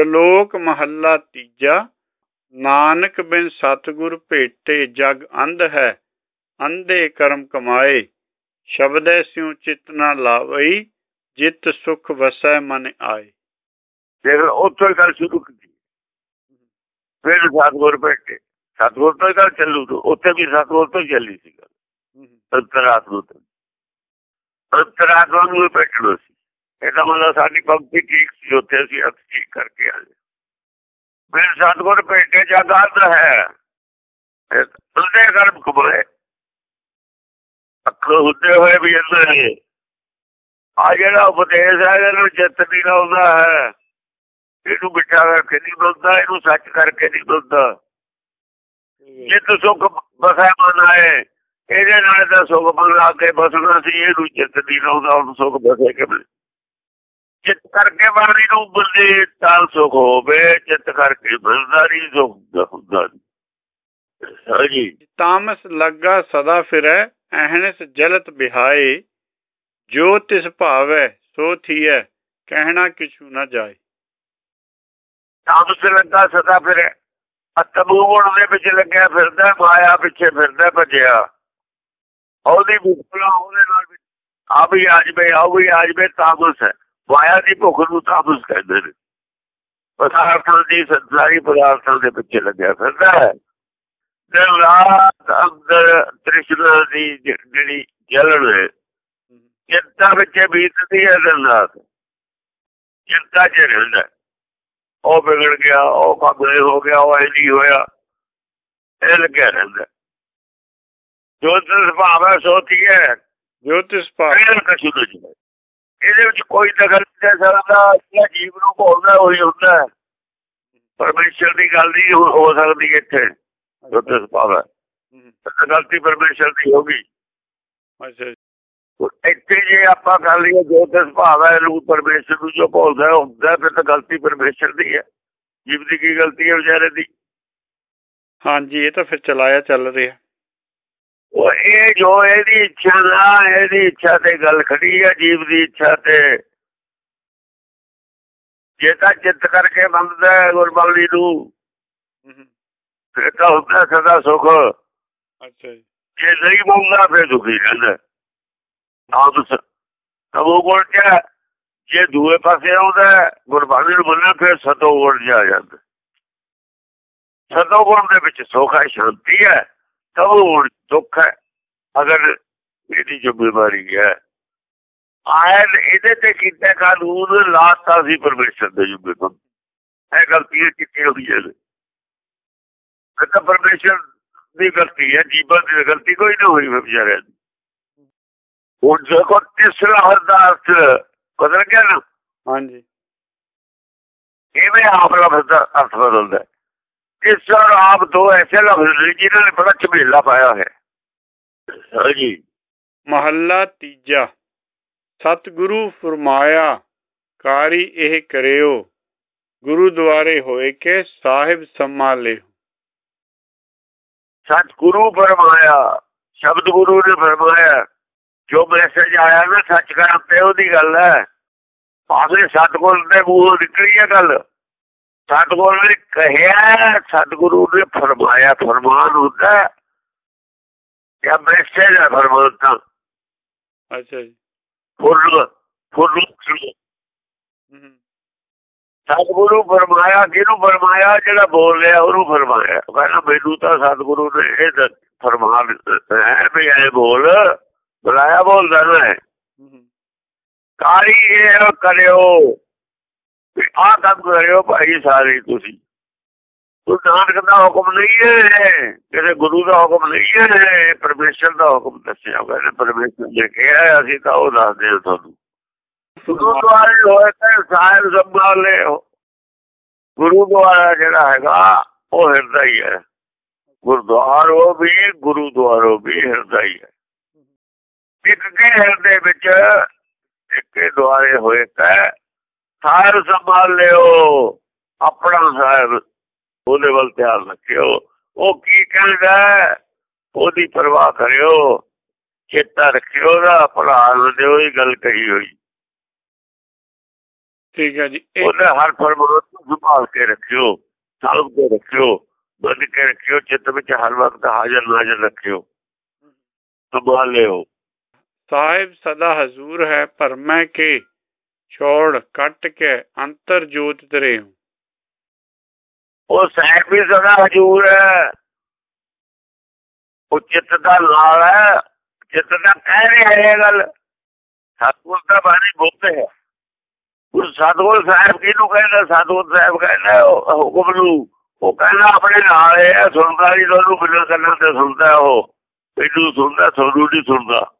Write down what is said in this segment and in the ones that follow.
ਸ਼ਲੋਕ ਮਹੱਲਾ ਤੀਜਾ ਨਾਨਕ ਬਿਨ ਸਤਿਗੁਰ ਭੇਟੇ ਜਗ ਅੰਧ ਹੈ ਅੰਧੇ ਕਰਮ ਕਮਾਏ ਸ਼ਬਦੈ ਸਿਉ ਚਿਤ ਨਾ ਲਾਵਈ ਜਿਤ ਸੁਖ ਵਸੈ ਮਨ ਆਏ। ਫਿਰ ਉੱਥੋਂ ਗੱਲ ਸ਼ੁਰੂ ਕੀਤੀ। ਫਿਰ ਸਤਗੁਰ ਬੈਠੇ ਸਤਗੁਰ ਤੋਂ ਗੱਲ ਚੱਲੂ ਉੱਥੇ ਵੀ ਸਤਗੁਰ ਤੋਂ ਚੱਲੀ ਸੀ ਗੱਲ। ਅੰਤਰਾਤਮਾ ਤੋਂ। ਅੰਤਰਾਤਮਾ ਨੂੰ ਬੈਠਣਾ ਸੀ। ਇਹਦਾ ਮਤਲਬ ਸਾਡੀ ਭਗਤੀ ਠੀਕ ਸੀ, ਉੱਥੇ ਅਸੀਂ ਠੀਕ ਕਰਕੇ ਆ ਗਏ ਫਿਰ ਸਤਗੁਰ ਭੇਟੇ ਜਗਤ ਹੈ। ਉਹਦੇ ਕਰਮ ਕਮਾਏ ਅੱਖੋਂ ਹੁੰਦੇ ਹੋਏ ਵੀ ਅੰਦਰ ਹੈ ਆ ਜਿਹੜਾ ਉਪਦੇਸ਼ ਹੈ, ਇਹਨੂੰ ਚਿੱਤ ਨਹੀਂ ਲਾਉਂਦਾ ਹੈ। ਇਹਨੂੰ ਬਿਠਾ ਕਰਕੇ ਨਹੀਂ ਬੁੱਧਦਾ ਇਹਨੂੰ ਸੱਚ ਕਰਕੇ ਨਹੀਂ ਬੁੱਧਦਾ ਜਿੱਤ ਸੁਖ ਬਸਾ ਮਨ ਆਏ, ਇਹਦੇ ਨਾਲ ਦਾ ਸੁਖ ਮਨ ਲਾ ਕੇ ਬਸਣਾ ਸੀ, ਇਹਨੂੰ ਚਿੱਤ ਨਹੀਂ ਲਾਉਂਦਾ ਉਹ ਸੁਖ ਬਸੇ ਕੇ ਚਿੱਤ ਕਰਕੇ ਬਾਣੀ ਨੂੰ ਬੁੱਧੀ ਤਾਂ ਸੁਖ ਹੋਵੇ ਚਿੱਤ ਕਰਕੇ ਨਹੀਂ ਸੁਖ ਹੁੰਦਾ ਹਾਂਜੀ ਤਾਮਸ ਲੱਗਾ ਸਦਾ ਫਿਰੈ ਅਹਨਸ ਜਲਤ ਬਿਹਾਏ। ਜੋ ਤਿਸ ਭਾਵੈ ਸੋ ਥੀਐ ਕਹਿਣਾ ਕਿਛੂ ਨਾ ਜਾਏ। ਤਾਮਸ ਲੱਗਾ ਸਦਾ ਫਿਰੈ। ਅਤਮੂ ਗੁਣ ਦੇ ਵਿੱਚ ਲੱਗਿਆ ਫਿਰਦਾ ਮਾਇਆ ਪਿੱਛੇ ਫਿਰਦਾ ਭੱਜਿਆ। ਉਹਦੀ ਭੁੱਖਲਾ ਉਹਦੇ ਨਾਲ ਵੀ ਆ ਵੀ ਆ ਜਵੇ ਆ ਵੀ ਆ ਜਵੇ ਤਾਮਸ ਹੈ। ਮਾਇਆ ਦੀ ਭੁੱਖ ਨੂੰ ਤਾਮਸ ਕਹਿੰਦੇ ਨੇ। ਪਦਾਰਥਾਂ ਦੀ ਸੰਸਾਰੀ ਪਦਾਰਥਾਂ ਦੇ ਪਿੱਛੇ ਲੱਗਿਆ ਫਿਰਦਾ ਹੈ। ਦਿਨ ਰਾਤ ਅੰਦਰ ਤ੍ਰਿਸ਼ਨਾ ਦੀ ਜਿਹੜੀ ਜਲਣ ਹੈ ਚਿੰਤਾ ਵਿੱਚ ਬੀਤਦੀ ਹੈ ਦਿਨ ਰਾਤ। ਚਿੰਤਾ ਚ ਰਹਿੰਦਾ ਉਹ ਵਿਗੜ ਗਿਆ ਉਹ ਕਬਲੇ ਹੋ ਗਿਆ ਉਹ ਐਲੀ ਹੋਇਆ। ਇਹ ਲੱਗਿਆ ਰਹਿੰਦਾ ਜੋ ਤਿਸ ਭਾਵ ਹੈ ਸੋਤੀ ਹੈ। ਜੋ ਤਿਸ ਭਾਵ ਇਹ ਕਛੂ ਨਹੀਂ ਇਹਦੇ ਵਿੱਚ ਕੋਈ ਦਖਲ ਨਹੀਂ ਸਕਦਾ ਜਿਹੜਾ ਜੀਵ ਨੂੰ ਭੋਲਦਾ ਉਹੀ ਹੁੰਦਾ ਹੈ। ਪਰਮੇਸ਼ਰ ਦੀ ਗੱਲ ਨਹੀਂ ਹੋ ਸਕਦੀ ਇੱਥੇ ਭਾਵ ਹੈ। ਗਲਤੀ ਪਰਮੇਸ਼ਰ ਦੀ ਹੋਗੀ ਅੱਛਾ ਇੱਥੇ ਜੇ ਆਪਾਂ ਕਰ ਲਈਏ ਜੋ ਤਿਸ ਭਾਵ ਹੈ ਨੂੰ ਪਰਮੇਸ਼ਰ ਨੂੰ ਜੋ ਭੋਲਦਾ ਹੁੰਦਾ ਫਿਰ ਤਾਂ ਗਲਤੀ ਪਰਮੇਸ਼ਰ ਦੀ ਹੈ। ਜੀਵ ਦੀ ਕੀ ਗਲਤੀ ਹੈ ਵਿਚਾਰੇ ਦੀ? ਹਾਂਜੀ ਇਹ ਤਾਂ ਫਿਰ ਚਲਾਇਆ ਚੱਲ ਰਿਹਾ। ਉਹ ਇਹ ਜੋ ਇਹਦੀ ਇੱਛਾ ਨਾ ਇਹਦੀ ਇੱਛਾ ਤੇ ਗੱਲ ਖੜੀ ਹੈ ਜੀਵ ਦੀ ਇੱਛਾ ਤੇ। ਜੇ ਤਾਂ ਚਿੱਤ ਕਰਕੇ ਮੰਨਦਾ ਹੈ ਗੁਰਬਾਣੀ ਨੂੰ ਫਿਰ ਤਾਂ ਹੁੰਦਾ ਸਦਾ ਸੁਖ। ਅੱਛਾ ਜੀ। ਜੇ ਨਹੀਂ ਮੰਨਦਾ ਫਿਰ ਦੁਖੀ ਰਹਿੰਦਾ। ਆਪ ਤਬੋ ਕੋਲ ਕਿਆ ਜੇ ਦੂਏ ਪਾਸੇ ਆਉਂਦਾ ਗੁਰਬਾਣੀ ਨੂੰ ਮੰਨਣਾ ਫਿਰ ਸਤੋ ਗੁਣ ਜਾ ਜਾਂਦਾ। ਸਤੋ ਗੁਣ ਦੇ ਵਿੱਚ ਸੁਖ ਹੈ ਸ਼ਾਂਤੀ ਹੈ। ਗੁਣ ਦੁੱਖ ਹੈ। ਅਗਰ ਇਹਦੀ ਜ਼ਿੰਮੇਵਾਰੀ ਹੈ ਆਇਨ ਇਹਦੇ ਤੇ ਕੀਤਾ ਕਾਨੂੰਨ ਲਾਤਾ ਸੀ ਪਰਮੇਸ਼ਰ ਦੇ ਜੁਗੇ ਤੋਂ। ਇਹ ਗਲਤੀ ਕੀਤੀ ਹੋਈ ਹੈ? ਇਹ ਤਾਂ ਪਰਮੇਸ਼ਰ ਦੀ ਗਲਤੀ ਹੈ ਜੀਵਨ ਦੀ ਗਲਤੀ ਕੋਈ ਨਹੀਂ ਹੋਈ ਵਿਚਾਰਿਆਂ ਦੀ। ਹੁਣ ਦੇਖੋ ਤੀਸਰਾ ਅਰਦਾਸ ਬਦਲ ਗਿਆ ਨਾ? ਹਾਂਜੀ। ਇਵੇਂ ਆਪ ਦਾ ਅਰਥ ਬਦਲਦਾ ਇਸ ਔਰ ਆਪ ਦੋ ਐਸੇ ਲਫ਼ਜ਼ ਨੇ ਜਿਨ੍ਹਾਂ ਨੇ ਬੜਾ ਝਮੇਲਾ ਪਾਇਆ ਹੈ। ਹਾਂਜੀ। ਮਹੱਲਾ ਤੀਜਾ। ਸਤਿਗੁਰੂ ਫਰਮਾਇਆ ਕਾਰੀ ਇਹ ਕਰਿਓ ਗੁਰੂ ਦੁਆਰੇ ਹੋਏ ਕੇ ਸਾਹਿਬ ਸੰਭਾਲੇ ਸਤਿਗੁਰੂ ਫਰਮਾਇਆ ਸ਼ਬਦ ਗੁਰੂ ਨੇ ਫਰਮਾਇਆ ਜੋ ਮੈਸੇਜ ਆਇਆ ਨਾ ਸੱਚ ਕਰਨ ਤੇ ਉਹਦੀ ਗੱਲ ਹੈ। ਭਾਵੇਂ ਸਤਗੁਰ ਦੇ ਮੂੰਹੋਂ ਨਿਕਲੀ ਹੈ ਗੱਲ। ਸਤਗੁਰ ਨੇ ਕਹਿਆ ਸਤਗੁਰੂ ਨੇ ਫਰਮਾਇਆ ਫਰਮਾਨ ਹੁੰਦਾ ਜਾਂ ਮੈਸੇਜ ਹੈ ਫਰਮਾਨ ਤਾਂ। ਅੱਛਾ ਜੀ। ਫੁੱਲ ਫੁੱਲ ਸਤਗੁਰੂ ਫਰਮਾਇਆ ਕਿਹਨੂੰ ਫਰਮਾਇਆ ਜਿਹੜਾ ਬੋਲ ਰਿਹਾ ਉਹਨੂੰ ਫਰਮਾਇਆ। ਕਹਿੰਦਾ ਮੈਨੂੰ ਤਾਂ ਸਤਗੁਰੂ ਨੇ ਇਹ ਫਰਮਾ ਹੈ ਵੀ ਇਹ ਬੋਲ। ਬੁਲਾਇਆ ਬੋਲਦਾ ਨਾ। ਹੈ ਕਾਲੀ ਇਹ ਕਰਿਓ। ਆਹ ਕੰਮ ਕਰਿਓ ਭਾਈ ਸਾਰੇ ਤੁਸੀਂ। ਉਹ ਨਾਨਕ ਦਾ ਹੁਕਮ ਨਹੀਂ ਹੈ। ਕਿਸੇ ਗੁਰੂ ਦਾ ਹੁਕਮ ਨਹੀਂ ਹੈ। ਪਰਮੇਸ਼ਰ ਦਾ ਹੁਕਮ ਦੱਸਿਆ ਹੋਇਆ ਪਰਮੇਸ਼ਰ ਨੇ ਕਿਹਾ ਅਸੀਂ ਤਾਂ ਉਹ ਦੱਸਦੇ ਹਾਂ ਤੁਹਾਨੂੰ। ਗੁਰੂ ਦੁਆਰੇ ਹੋਏ ਤੇ ਸਾਹਿਬ ਸੰਭਾਲੇ ਗੁਰੂ ਦੁਆਰਾ ਜਿਹੜਾ ਹੈਗਾ, ਉਹ ਹਿਰਦਾ ਹੀ ਹੈ। ਗੁਰਦੁਆਰ ਉਹ ਵੀ ਗੁਰੂ ਦੁਆਰੋ ਵੀ ਹਿਰਦਾ ਹੀ ਹੈ। ਇੱਕ ਕੇ ਹਿਰਦੇ ਵਿੱਚ, ਇੱਕ ਦੁਆਰੇ ਹੋਏ ਤੇ ਸਾਹਿਬ ਸੰਭਾਲ ਲਿਓ ਆਪਣਾ ਸਾਹਿਬ ਉਹਦੇ ਵੱਲ ਧਿਆਨ ਰੱਖਿਓ। ਉਹ ਕੀ ਕਹਿੰਦਾ ਉਹਦੀ ਪਰਵਾਹ ਕਰਿਓ ਚੇਤਾ ਰੱਖਿਓ ਦਾ ਭਲਾ ਦੇ ਉਹੀ ਗੱਲ ਕਹੀ ਹੋਈ। ਠੀਕ ਹੈ ਜੀ ਉਹਨੇ ਹਰ ਫਰਮਾਨ ਨੂੰ ਸੰਭਾਲ ਕੇ ਰੱਖਿਓ ਸਾਲਬ ਕੇ ਰੱਖਿਓ ਬੰਦ ਕੇ ਰੱਖਿਓ ਚਿੱਤ ਵਿੱਚ ਹਰ ਵਕਤ ਹਾਜ਼ਰ ਨਾਜ਼ਰ ਰੱਖਿਓ। ਸੰਭਾਲ ਲਿਓ। ਸਾਹਿਬ ਸਦਾ ਹਜ਼ੂਰ ਹੈ ਪਰਮੈ ਕੇ ਛੋੜ ਕੱਟ ਕੇ ਅੰਤਰ ਜੋਤ ਤਰੇ ਉਹ ਸਾਹਿਬ ਵੀ ਸਦਾ ਹਜ਼ੂਰ ਹੈ। ਉਹ ਚਿੱਤ ਦਾ ਨਾਲ ਹੈ। ਚਿੱਤ ਦਾ ਕਹਿ ਰਿਹਾ ਹੈ ਗੱਲ। ਸਤਗੁਰ ਦਾ ਬਾਣੀ ਬੋਲਦੇ ਹੈ। ਉਹ ਸਤਗੁਰ ਸਾਹਿਬ ਕਿਹਨੂੰ ਕਹਿੰਦਾ? ਸਤਗੁਰ ਸਾਹਿਬ ਕਹਿੰਦਾ, ਉਹ ਹੁਕਮ ਨੂੰ। ਉਹ ਕਹਿੰਦਾ, ਆਪਣੇ ਨਾਲ ਹੈ, ਸੁਣਦਾ ਜੀ ਤੁਹਾਨੂੰ ਬਿਨਾਂ ਕੰਨਾਂ ਤੇ ਸੁਣਦਾ ਉਹ। ਇਹਨੂੰ ਸੁਣਦਾ, ਤੁਹਾਨੂੰ ਨਹੀਂ ਸੁਣਦਾ।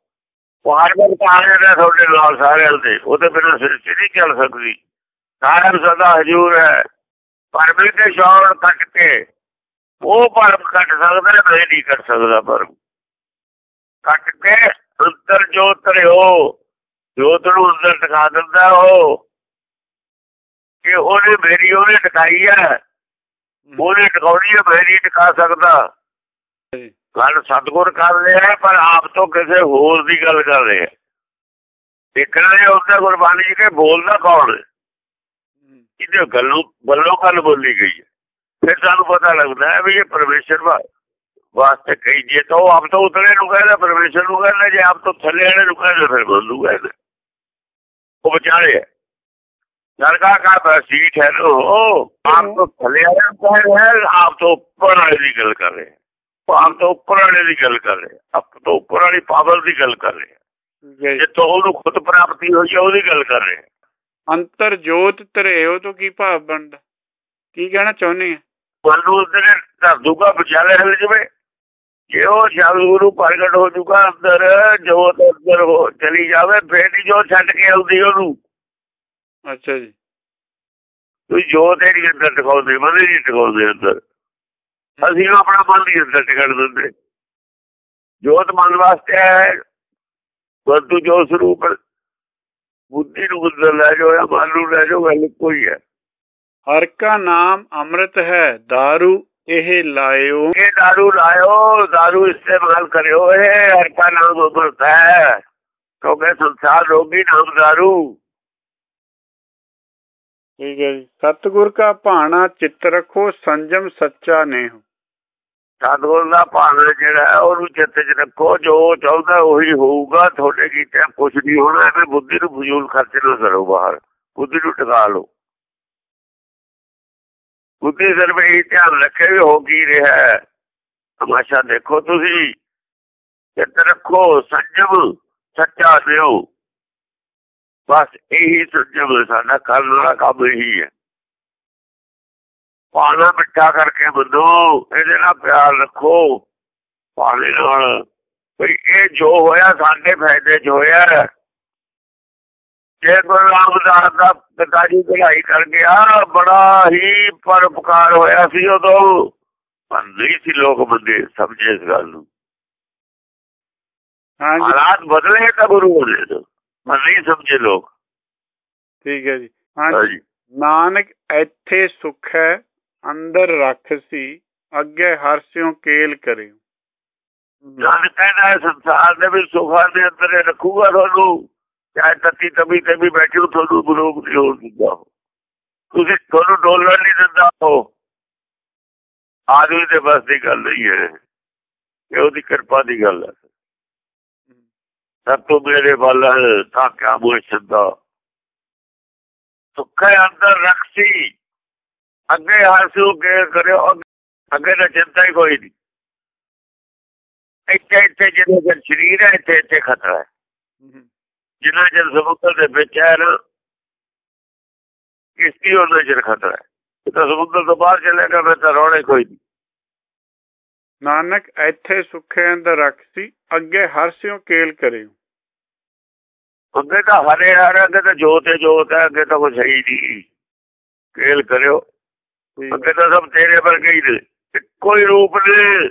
ਉਹ ਹਰ ਵਕਤ ਆ ਤੁਹਾਡੇ ਨਾਲ ਸਾਰਿਆਂ ਦੇ ਉਹਦੇ ਬਿਨਾਂ ਸ੍ਰਿਸ਼ਟੀ ਨਹੀਂ ਚੱਲ ਸਕਦੀ। ਸਾਰਿਆਂ ਸਦਾ ਹਜ਼ੂਰ ਹੈ। ਪਰਮੇ ਦੇ ਸ਼ੌਰ ਕੱਟ ਕੇ ਉਹ ਪਰਮ ਕੱਟ ਸਕਦਾ ਮੈਂ ਨਹੀਂ ਕੱਟ ਸਕਦਾ ਪਰਮ। ਕੱਟ ਕੇ ਅੰਦਰ ਜੋਤ ਰਿਓ ਜੋਤ ਨੂੰ ਅੰਦਰ ਟਿਕਾ ਦਿੰਦਾ ਉਹ ਕਿ ਉਹਨੇ ਮੇਰੀ ਉਹਨੇ ਟਿਕਾਈ ਹੈ। ਉਹਨੇ ਟਿਕਾਉਣੀ ਹੈ ਮੈਂ ਨਹੀਂ ਟਿਕਾ ਸਕਦਾ। ਗੱਲ ਸਤਗੁਰ ਕਰ ਰਿਹਾ ਪਰ ਆਪ ਤੋਂ ਕਿਸੇ ਹੋਰ ਦੀ ਗੱਲ ਕਰ ਰਿਹਾ ਦੇਖਣਾ ਹੈ ਉਹਦਾ ਗੁਰਬਾਣੀ ਜੀ ਕੇ ਬੋਲਦਾ ਕੌਣ ਹੈ। ਇਹਦੇ ਗੱਲੋਂ ਗੱਲੋਂ ਗੱਲ ਬੋਲੀ ਗਈ ਹੈ। ਫਿਰ ਸਾਨੂੰ ਪਤਾ ਲੱਗਦਾ ਹੈ ਵੀ ਇਹ ਪਰਮੇਸ਼ਰ ਵਾਸਤੇ ਕਹੀ ਜੇ ਤਾਂ ਉਹ ਆਪ ਤੋਂ ਉਤਲੇ ਨੂੰ ਕਹਿੰਦਾ, ਪਰਮੇਸ਼ਰ ਨੂੰ ਕਹਿੰਦਾ, ਜੇ ਆਪ ਤੋਂ ਥੱਲੇ ਵਾਲੇ ਨੂੰ ਕਹਿੰਦਾ, ਫਿਰ ਬੋਲੂ ਕਹਿੰਦਾ। ਉਹ ਵਿਚਾਰੇ ਹੈ। ਨਰਕਾ ਕਾ ਬਸੀਠ ਹੈ ਲੋ ਆਪ ਤੋਂ ਥੱਲੇ ਵਾਲੇ ਨੂੰ ਕਹਿੰਦਾ ਹੈ, ਆਪ ਤੋਂ ਉੱਪਰ ਵਾਲੇ ਦੀ ਗੱਲ ਕਰ ਰਹੇ ਆਪ ਤੋਂ ਉੱਪਰ ਵਾਲੇ ਦੀ ਗੱਲ ਕਰ ਰਹੇ। ਆਪ ਤੋਂ ਉੱਪਰ ਵਾਲੀ ਪਾਵਰ ਦੀ ਗੱਲ ਕਰ ਰਹੇ। ਜੇ। ਤੋਂ ਉਹਨੂੰ ਖੁਦ ਪ੍ਰਾਪਤੀ ਹੋਈ ਹੈ ਉਹਦੀ ਗੱਲ ਕਰ ਰਹੇ। ਅੰਤਰ ਜੋਤ ਧਰਿਓ ਤੋਂ ਕੀ ਭਾਵ ਬਣਦਾ? ਕੀ ਕਹਿਣਾ ਚਾਹੁੰਦੇ ਆ? ਮਨੂੰ ਉਹਦੇ ਧਰ ਦੂਗਾ ਵਿਚਾਲੇ ਹਲ ਜਵੇ। ਜੇ ਉਹ ਸ਼ਬਦ ਪ੍ਰਗਟ ਹੋ ਚੁੱਕਾ ਅੰਦਰ ਜੋਤ ਅੰਦਰ ਹੋ ਚਲੀ ਜਾਵੇ ਫੇਰ ਹੀ ਜੋ ਛੱਡ ਕੇ ਆਉਂਦੀ ਉਹਨੂੰ। ਅੱਛਾ ਜੀ। ਤੁਸੀਂ ਜੋਤ ਹੀ ਨਹੀਂ ਅੰਦਰ ਦਿਖਾਉਂਦੇ ਮਨ ਨਹੀਂ ਦਿਖਾਉਂਦੇ ਅੰਦਰ। ਅਸੀਂ ਆਪਣਾ ਮਨ ਨਹੀਂ ਅੰਦਰ ਟਿਕਣ ਦਿੰਦੇ ਜੋਤ ਮਨ ਵਾਸਤੇ ਹੈ ਬੰਦੂ ਜੋ ਸਰੂਪ ਬੁੱਧੀ ਨੂੰ ਅੰਦਰ ਲੈ ਜਾਓ ਜਾਂ ਮਨ ਨੂੰ ਲੈ ਜਾਓ ਗੱਲ ਕੋਈ ਹੈ ਹਰ ਕਾ ਨਾਮ ਅੰਮ੍ਰਿਤ ਹੈ दारू ਇਹ ਲਾਇਓ ਇਹ दारू ਲਾਇਓ दारू ਇਸਤੇਮਾਲ ਕਰਿਓ ਇਹ ਹਰ ਕਾ ਨਾਮ ਅੰਮ੍ਰਿਤ ਹੈ ਕਿਉਂਕਿ ਸੰਸਾਰ ਰੋਗੀ ਨਾਮ दारू ਠੀਕ ਹੈ ਜੀ ਸਤਗੁਰ ਕਾ ਭਾਣਾ ਚਿੱਤ ਰੱਖੋ ਸੰਜਮ ਸੱਚਾ ਨੇ ਹੋ ਸਤਗੁਰ ਦਾ ਭਾਣਾ ਜਿਹੜਾ ਉਹਨੂੰ ਚਿੱਤ 'ਚ ਰੱਖੋ, ਜੋ ਚਾਹੁੰਦਾ ਉਹੀ ਹੋਊਗਾ। ਤੁਹਾਡੇ ਕੀਤੇ ਕੁਝ ਨਹੀਂ ਹੋਣਾ ਐਵੇਂ ਬੁੱਧੀ ਨੂੰ ਫਜ਼ੂਲ ਖਰਚ ਨਾ ਕਰੋ ਬਾਹਰ। ਬੁੱਧੀ ਨੂੰ ਟਿਕਾ ਲਓ। ਬੁੱਧੀ ਸਿਰਫ ਇਹ ਧਿਆਨ ਰੱਖੇ ਵੀ ਹੋ ਕੀ ਰਿਹਾ ਹੈ। ਤਮਾਸ਼ਾ ਦੇਖੋ ਤੁਸੀਂ। ਚਿੱਤ ਰੱਖੋ, ਸੰਜਮ ਸੱਚਾ ਦਿਓ। ਬਸ ਇਹੀ ਸੰਜਮ ਸਾਡਾ, ਕਰਨ ਵਾਲਾ ਕੰਮ ਇਹੀ ਹੈ। ਪਾਣਾ ਮਿੱਠਾ ਕਰਕੇ ਬੰਦੋ ਇਹਦੇ ਨਾਲ ਪਿਆਰ ਰੱਖੋ। ਪਾਣੇ ਨਾਲ। ਵੀ ਇਹ ਜੋ ਹੋਇਆ ਸਾਡੇ ਫਾਇਦੇ 'ਚ ਹੋਇਆ। ਜੇ ਗੁਰੂ ਰਾਮਦਾਸ ਦਾ ਪਿਤਾ ਜੀ ਪੜ੍ਹਾਈ ਕਰ ਗਿਆ ਬੜਾ ਹੀ ਪਰਪਕਾਰ ਹੋਇਆ ਸੀ ਉਦੋਂ। ਪਰ ਨਹੀਂ ਸੀ ਲੋਕ ਬੰਦੇ ਸਮਝੇ ਇਸ ਗੱਲ ਨੂੰ। ਹਾਂਜੀ। ਹਾਲਾਤ ਬਦਲੇ ਤਾਂ ਗੁਰੂ ਹੋਣੇ ਤੋਂ ਪਰ ਨਹੀਂ ਸਮਝੇ ਲੋਕ। ਠੀਕ ਹੈ ਜੀ। ਹਾਂਜੀ। ਨਾਨਕ ਇੱਥੇ ਸੁਖ ਹੈ ਅੰਦਰ ਰੱਖ ਸੀ, ਅੱਗੇ ਹਰਸਿਓ ਕੇਲ ਕਰਿਓ। ਜਦ ਕਹਿੰਦਾ ਸੰਸਾਰ ਦੇ ਵਿੱਚ ਸੁਖਾਂ ਦੇ ਅੰਦਰ ਰੱਖੂਗਾ ਤੁਹਾਨੂੰ, ਚਾਹੇ ਤੱਤੀ ਤਬੀ ਤੇ ਵੀ ਬੈਠੇ ਹੋ, ਤੁਹਾਨੂੰ ਬਲੋਕ ਨਹੀਂ ਹੋਣ ਦਿੰਦਾ ਉਹ। ਤੁਸੀਂ ਤੁਹਾਨੂੰ ਡੋਲਣ ਨਹੀਂ ਦਿੰਦਾ ਉਹ। ਆਦਮੀ ਦੇ ਬਸ ਦੀ ਗੱਲ ਨਹੀਂ ਹੈ। ਇਹ ਉਹਦੀ ਕਿਰਪਾ ਦੀ ਗੱਲ ਹੈ। ਸਭ ਤੋਂ ਮੇਰੇ ਵੱਲ ਤਾਂ ਕਿਆ ਮੋਹ ਛੱਡਾ ਸੁੱਖੇ ਅੰਦਰ ਰੱਖੀ ਅੱਗੇ ਹਾਸੂ ਕੇ ਕਰਿਓ ਅੱਗੇ ਤਾਂ ਚਿੰਤਾ ਹੀ ਕੋਈ ਨਹੀਂ। ਇੱਥੇ ਇੱਥੇ ਜਿਹਦੇ ਚਿਰ ਸਰੀਰ ਹੈ ਇੱਥੇ ਇੱਥੇ ਖਤਰਾ ਹੈ। ਜਿੰਨਾ ਚਿਰ ਸਮੁੰਦਰ ਦੇ ਵਿੱਚ ਹੈ ਨਾ ਇਸ ਦੀ ਉਹਨਾਂ ਚਿਰ ਖਤਰਾ ਹੈ? ਤਾਂ ਸਮੁੰਦਰ ਤੋਂ ਬਾਹਰ ਚੱਲੇਗਾ ਫਿਰ ਤਾਂ ਰੋਣੇ ਕੋਈ ਨਹੀਂ। ਨਾਨਕ ਇੱਥੇ ਸੁਖੇ ਅੰਦਰ ਰੱਖ ਸੀ ਅੱਗੇ ਹਰਸਿਓ ਕੇਲ ਕਰਿਓ। ਅੱਗੇ ਤਾਂ ਹਰੇ ਹਰੇ ਅੱਗੇ ਤਾਂ ਜੋਤ ਹੈ ਜੋਤ ਹੈ ਅੱਗੇ ਤਾਂ ਕੁਛ ਹੈ ਹੀ ਨਹੀਂ। ਕੇਲ ਕਰਿਓ। ਅੱਗੇ ਤਾਂ ਸਭ ਤੇਰੇ ਵਰਗੇ ਹੀ ਨੇ। ਇੱਕੋ ਹੀ ਰੂਪ ਨੇ,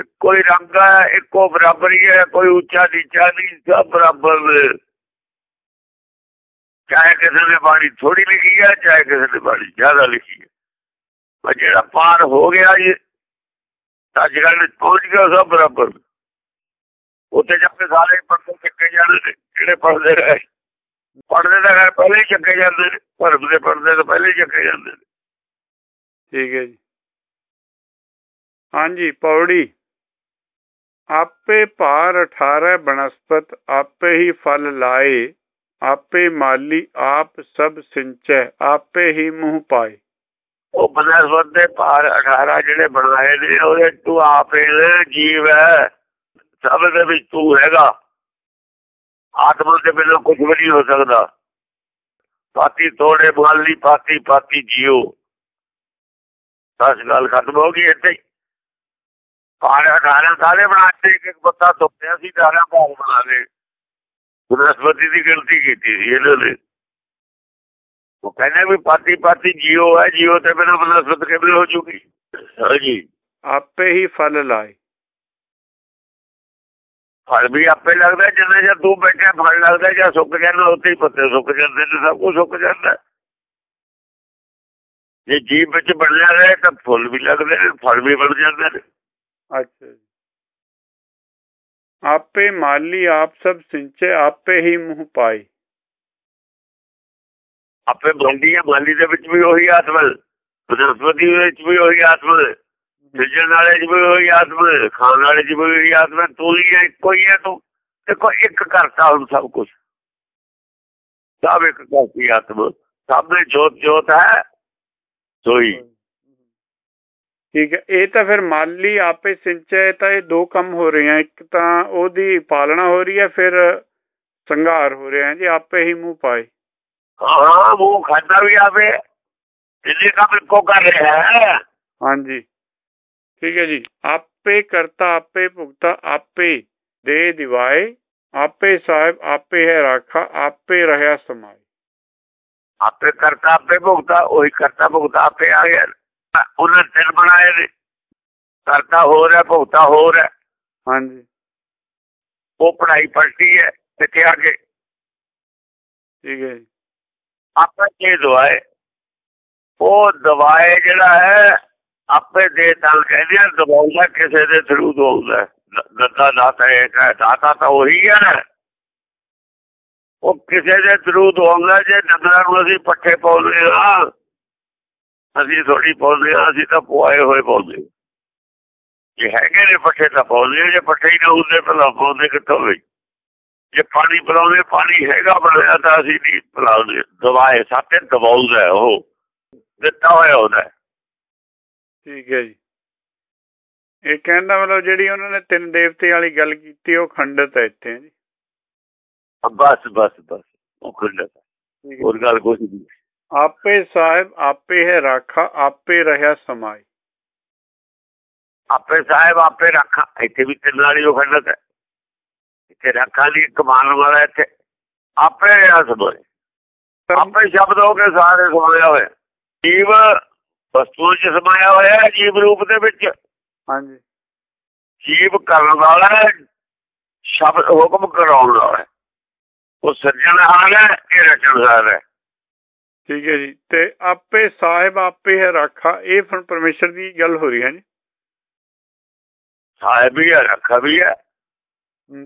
ਇੱਕੋ ਰੰਗ ਹੈ ਇੱਕੋ ਬਰਾਬਰੀ ਹੈ ਕੋਈ ਉੱਚਾ ਨੀਚਾ ਨਹੀਂ, ਸਭ ਬਰਾਬਰ ਨੇ। ਚਾਹੇ ਕਿਸੇ ਨੇ ਬਾਣੀ ਥੋੜੀ ਲਿਖੀ ਹੈ ਚਾਹੇ ਕਿਸੇ ਨੇ ਬਾਣੀ ਜ਼ਿਆਦਾ ਲਿਖੀ ਹੈ ਪਰ ਜਿਹੜਾ ਪਾਰ ਹੋ ਗਿਆ ਜੀ ਅੱਜ ਕੱਲ੍ਹ ਪਹੁੰਚ ਗਿਆ ਸਭ ਬਰਾਬਰ। ਉੱਥੇ ਜਾ ਕੇ ਸਾਰੇ ਪੜਦੇ ਚੱਕੇ ਜਾਂਦੇ ਜਿਹੜੇ ਪੜਦੇ ਰਹੇ। ਪੜਦੇ ਤਾਂ ਪਹਿਲੇ ਹੀ ਚੱਕੇ ਜਾਂਦੇ ਭਰਮ ਦੇ ਪੜਦੇ ਤਾਂ ਪਹਿਲੇ ਹੀ ਚੱਕੇ ਜਾਂਦੇ ਨੇ। ਠੀਕ ਹੈ ਜੀ। ਹਾਂਜੀ, ਪੌੜੀ। ਆਪੇ ਭਾਰ 18 ਬਨਸਪਤ, ਆਪੇ ਹੀ ਫਲ ਲਾਏ, ਆਪੇ ਮਾਲੀ ਆਪ ਸਭ ਸਿੰਚੈ, ਆਪੇ ਹੀ ਮੂੰਹ ਪਾਏ। ਉਹ ਬਨਸਪਤ ਦੇ ਭਾਰ 18 ਜਿਹੜੇ ਬਣਾਏ ਨੇ, ਉਹਦੇ ਤੂੰ ਆਪੇ ਜੀਵ ਹੈ। ਸਭ ਦੇ ਵਿੱਚ ਤੂੰ ਹੈਗਾ। ਆਤਮਾ ਦੇ ਬਿਨਾਂ ਕੁਝ ਵੀ ਨਹੀਂ ਹੋ ਸਕਦਾ। ਪਾਤੀ ਤੋੜੇ, ਮਾਲੀ ਪਾਤੀ ਪਾਤੀ ਜੀਓ। ਬਸ ਗੱਲ ਖਤਮ ਹੋ ਗਈ ਇੱਥੇ ਭਾਰ 18 ਕਾਲੇ ਬਣਾਤੇ ਇੱਕ ਇੱਕ ਬੱਤਾ ਸੁੱਟਿਆ ਸੀ 18 ਭਾਗ ਬਣਾ ਲਏ। ਬਨਸਪਤੀ ਦੀ ਗਲਤੀ ਕੀਤੀ ਸੀ ਇਹਨਾਂ ਨੇ। ਉਹ ਕਹਿੰਦੇ ਵੀ ਪਾਤੀ ਪਾਤੀ ਜੀਓ ਹੈ ਜੀਓ ਤੇ ਬਿਨਾਂ ਬਨਸਪਤ ਕਿਵੇਂ ਹੋ ਜੂਗੀ? ਹਾਂਜੀ। ਆਪੇ ਹੀ ਫਲ ਲਾਏ। ਫਲ ਵੀ ਆਪੇ ਲੱਗਦਾ ਜਿੰਨੇ ਜੇ ਤੂੰ ਬੈਠਿਆ ਫਲ ਲੱਗਦਾ ਜਾਂ ਸੁੱਕ ਜਾਂਦਾ ਉੱਥੇ ਹੀ ਪੱਤੇ ਸੁੱਕ ਜਾਂਦੇ ਨੇ ਸਭ ਕੁਝ ਸੁੱਕ ਜਾਂਦਾ। ਜੇ ਜੀਵ ਵਿੱਚ ਬਣਿਆ ਰਹੇ ਤਾਂ ਫੁੱਲ ਵੀ ਲੱਗਦੇ ਨੇ ਫਲ ਵੀ ਬਣ ਜਾਂਦੇ ਨੇ। ਅੱਛਾ ਜੀ। ਆਪੇ ਮਾਲੀ ਆਪ ਸਭ ਸਿੰਚੇ ਆਪੇ ਹੀ ਮੂੰਹ ਪਾਏ। ਆਪੇ ਮੰਡੀ ਹੈ ਮਾਲੀ ਦੇ ਵਿੱਚ ਵੀ ਉਹੀ ਆਤਮਾ ਬਨਸਪਤੀ ਵਿੱਚ ਵੀ ਉਹੀ ਆਤਮਾ ਸਿਰਜਣ ਵਾਲੇ ਚ ਵੀ ਉਹੀ ਆਤਮਾ ਖਾਣ ਵਾਲੇ ਚ ਵੀ ਉਹੀ ਆਤਮਾ ਤੂੰ ਹੀ ਹੈ ਇੱਕੋ ਹੀ ਹੈ ਤੂੰ। ਦੇਖੋ ਇੱਕ ਕਰਤਾ ਹੁਣ ਸਭ ਕੁਝ ਸਭ ਇੱਕ ਕਰਤੀ ਆਤਮਾ। ਸਭ ਦੇ ਜੋਤ ਜੋਤ ਹੈ ਸੋਈ ਠੀਕ ਹੈ ਇਹ ਤਾਂ ਫਿਰ ਮਾਲੀ ਆਪੇ ਸਿੰਚੇ ਤਾਂ ਇਹ ਦੋ ਕੰਮ ਹੋ ਰਹੇ ਆ ਇੱਕ ਤਾਂ ਉਹਦੀ ਪਾਲਣਾ ਹੋ ਰਹੀ ਹੈ ਫਿਰ ਸੰਘਾਰ ਹੋ ਰਿਹਾ ਜੀ ਆਪੇ ਹੀ ਮੂੰਹ ਪਾਏ। ਹਾਂ ਉਹ ਖਾਦਾ ਵੀ ਆਵੇ ਇਹਦੇ ਕੰਮ ਇੱਕੋ ਕਰ ਰਿਹਾ ਹੈ। ਹਾਂਜੀ। ਠੀਕ ਹੈ ਜੀ ਆਪੇ ਕਰਤਾ ਆਪੇ ਭੁਗਤਾ ਆਪੇ ਦੇ ਦਿਵਾਏ ਆਪੇ ਸਾਹਿਬ ਆਪੇ ਹੈ ਰਾਖਾ ਆਪੇ ਰਹਾ ਸਮਾਏ। ਆਪੇ ਕਰਤਾ ਆਪੇ ਭੁਗਤਾ ਉਹੀ ਕਰਤਾ ਭੁਗਤਾ ਆਪੇ ਆ ਗਿਆ। ਉਹਨੇ ਤਿੰਨ ਬਣਾਏ ਨੇ। ਕਰਤਾ ਹੋ ਰਿਹਾ ਭੁਗਤਾ ਹੋ। ਰਿਹਾ ਹਾਂਜੀ। ਉਹ ਪੜਾਈ ਪਲਟੀ ਹੈ ਕਿੱਥੇ ਆ ਕੇ ਠੀਕ ਹੈ ਆਪੇ ਦੇ ਦਵਾਏ। ਉਹ ਦਵਾਏ ਜਿਹੜਾ ਹੈ ਆਪੇ ਦੇ ਤਾਂ ਕਹਿੰਦੇ ਆ ਦਵਾਉਂਦਾ ਕਿਸੇ ਦੇ ਥਰੂ ਦਵਾਉਂਦਾ ਦੱਦਾ ਦਾਤਾ ਹੈ ਦਾਤਾ ਤਾਂ ਉਹੀ ਹੈ ਉਹ ਕਿਸੇ ਦੇ ਥਰੂ ਦਵਾਉਂਦਾ ਜੇ ਡੰਗਰਾਂ ਨੂੰ ਅਸੀਂ ਪੱਠੇ ਪਾਉਂਦੇ ਆ ਅਸੀਂ ਥੋੜੀ ਪਾਉਂਦੇ ਆ ਅਸੀਂ ਤਾਂ ਪੁਆਏ ਹੋਏ ਪਾਉਂਦੇ ਜੇ ਹੈਗੇ ਨੇ ਪੱਠੇ ਤਾਂ ਪਾਉਂਦੇ ਜੇ ਪੱਠੇ ਹੀ ਨਾ ਹੁੰਦੇ ਭਲਾ ਪਾਉਂਦੇ ਕਿੱਥੋਂ ਵੀ ਜੇ ਪਾਣੀ ਪਿਲਾਉਂਦੇ, ਪਾਣੀ ਹੈਗਾ ਬਣਿਆ ਤਾਂ ਅਸੀਂ ਨਹੀਂ ਪਿਲਾਉਂਦੇ ਦਵਾਏ ਸਾਤੇ ਦਵਾਉਂਦਾ ਉਹ। ਦਿੱਤਾ ਹੋਇਆ ਹੁੰਦਾ ਠੀਕ ਹੈ ਜੀ। ਇਹ ਕਹਿੰਦਾ ਮਤਲਬ ਜਿਹੜੀ ਉਹਨਾਂ ਨੇ ਤਿੰਨ ਦੇਵਤੇ ਵਾਲੀ ਗੱਲ ਕੀਤੀ, ਉਹ ਖੰਡਿਤ ਹੈ ਇੱਥੇ। ਜੀ ਬਸ ਬਸ ਬਸ ਉਹ ਖੰਡਤ ਹੋਰ ਗੱਲ ਕੁਝ ਨਹੀਂ। ਆਪੇ ਸਾਹਿਬ ਆਪੇ ਹੈ ਰਾਖਾ ਆਪੇ ਰਹਾ ਸਮਾਈ। ਆਪੇ ਸਾਹਿਬ ਆਪੇ ਰੱਖਾ। ਇੱਥੇ ਵੀ ਤਿੰਨ ਵਾਲੀ ਉਹ ਖੰਡਤ ਹੈ। ਇੱਥੇ ਰੱਖਾ ਦੀ ਕਮਾਨ ਵਾਲਾ ਇੱਥੇ। ਆਪੇ ਰਿਹਾ ਸਮਾਈ। ਆਪੇ ਸ਼ਬਦ ਹੋ ਕੇ ਸਾਰੇ ਸਮਾਇਆ ਹੋਇਆ। ਜੀਵ ਵਸਤੂ ਚ ਸਮਾਇਆ ਹੋਇਆ ਜੀਵ ਰੂਪ ਦੇ ਵਿੱਚ। ਹਾਂਜੀ। ਜੀਵ ਕਰਨ ਵਾਲਾ ਸ਼ਬਦ ਹੁਕਮ ਕਰਾਉਣ ਵਾਲਾ ਉਹ ਸਿਰਜਣਹਾਰ ਹੈ ਇਹ ਰਚਣਹਾਰ ਹੈ। ਠੀਕ ਹੈ ਜੀ। ਤੇ ਆਪੇ ਸਾਹਿਬ ਆਪੇ ਹੈ ਰਾਖਾ ਇਹ ਫਿਰ ਪਰਮੇਸ਼ਰ ਦੀ ਗੱਲ ਹੋ ਰਹੀ ਹੈ ਜੀ। ਸਾਹਿਬ ਵੀ ਹੈ ਰੱਖਾ ਵੀ ਹੈ।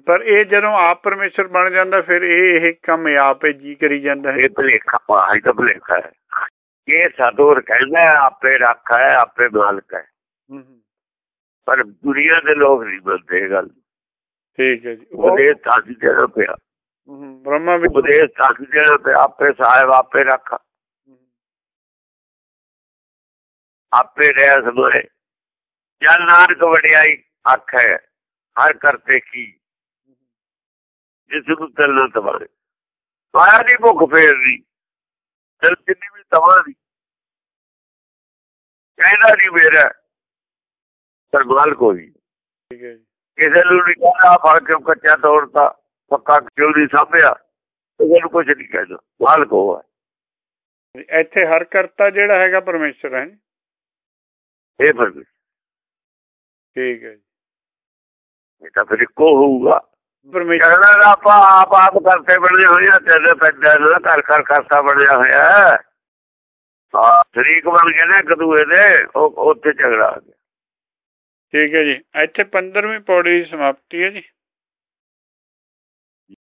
ਪਰ ਇਹ ਜਦੋਂ ਆਪ ਪਰਮੇਸ਼ਰ ਬਣ ਜਾਂਦਾ ਫਿਰ ਇਹ ਇਹ ਕੰਮ ਆਪੇ ਜੀ ਕਰੀ ਜਾਂਦਾ ਹੈ। ਇਹ ਭਲੇਖਾ ਪਾਹੀ ਤਾਂ ਭਲੇਖਾ ਹੈ। ਇਹ ਸਾਧੂਰ ਕਹਿੰਦਾ ਆਪੇ ਰੱਖਾ ਹੈ ਆਪੇ ਮਾਲਕ ਹੈ। ਪਰ ਦੁਨੀਆ ਦੇ ਲੋਕ ਨਹੀਂ ਬੋਲਦੇ ਗੱਲ। ਠੀਕ ਹੈ ਜੀ। ਉਪਦੇਸ਼ ਤਾਂ ਜਿਹੜਾ ਪਿਆ ਬ੍ਰਹਮਾ ਵੀ ਉਪਦੇਸ਼ ਤਾਂ ਜਿਹੜਾ ਪਿਆ ਆਪੇ ਸਾਹਿਬ ਆਪੇ ਰੱਖਾ। ਆਪੇ ਰਹਿ ਸਭੇ ਜਨ ਨਾਨਕ ਵਡਿਆਈ ਹੈ ਹਰ ਕਰਤੇ ਕੀ ਜਿਸ ਨੂੰ ਦਿਲ ਨਾ ਤਵਾਰੇ। ਮਾਇਆ ਦੀ ਭੁੱਖ ਫੇਰਦੀ ਦਿਲ ਜਿੰਨੀ ਵੀ ਤਵਾ ਦੀ ਕਹਿੰਦਾ ਨਹੀਂ ਮੇਰਾ ਮਾਲ ਕੋਈ ਠੀਕ ਹੈ ਕਿਸੇ ਨੂੰ ਨਹੀਂ ਕਹਿੰਦਾ ਫੜ ਕੇ ਕੱਚਾ ਤੋੜਤਾ? ਪੱਕਾ ਕਿਉਂ ਨਹੀਂ ਸਾਂਭਿਆ ਕਿਸੇ ਨੂੰ ਕੁਝ ਨਹੀਂ ਕਹਿੰਦਾ ਮਾਲ ਕੋ ਹੈ। ਇੱਥੇ ਹਰ ਕਰਤਾ ਜਿਹੜਾ ਹੈਗਾ ਪਰਮੇਸ਼ਰ ਹੈ ਇਹ ਫਿਰ ਠੀਕ ਹੈ ਇਹ ਤਾਂ ਫਿਰ ਇੱਕੋ ਹੋਊਗਾ। ਪਰਮੇਸ਼ਰ ਤਾਂ ਆਪਾਂ ਆਪ ਆਪ ਕਰਤੇ ਬਣੇ ਹੋਏ ਆ ਤੇਰੇ ਪੈਦਾ ਨਾ ਘਰ ਘਰ ਕਰਤਾ ਬਣਿਆ ਹੋਇਆ ਆ ਸ਼ਰੀਕ ਬਣ ਗਏ ਨੇ ਇੱਕ ਦੂਏ ਦੇ ਉਹ ਉੱਥੇ ਝਗੜਾ ਆ ਗਿਆ। ਠੀਕ ਹੈ ਜੀ। ਇੱਥੇ 15ਵੀਂ ਪੌੜੀ ਦੀ ਸਮਾਪਤੀ ਹੈ ਜੀ।